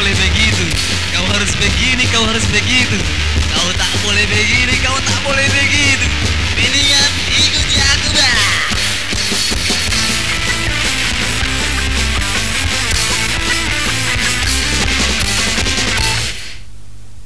boleh begitu. Kau harus begini, kau harus begitu. Kau tak boleh begini, kau tak boleh begini.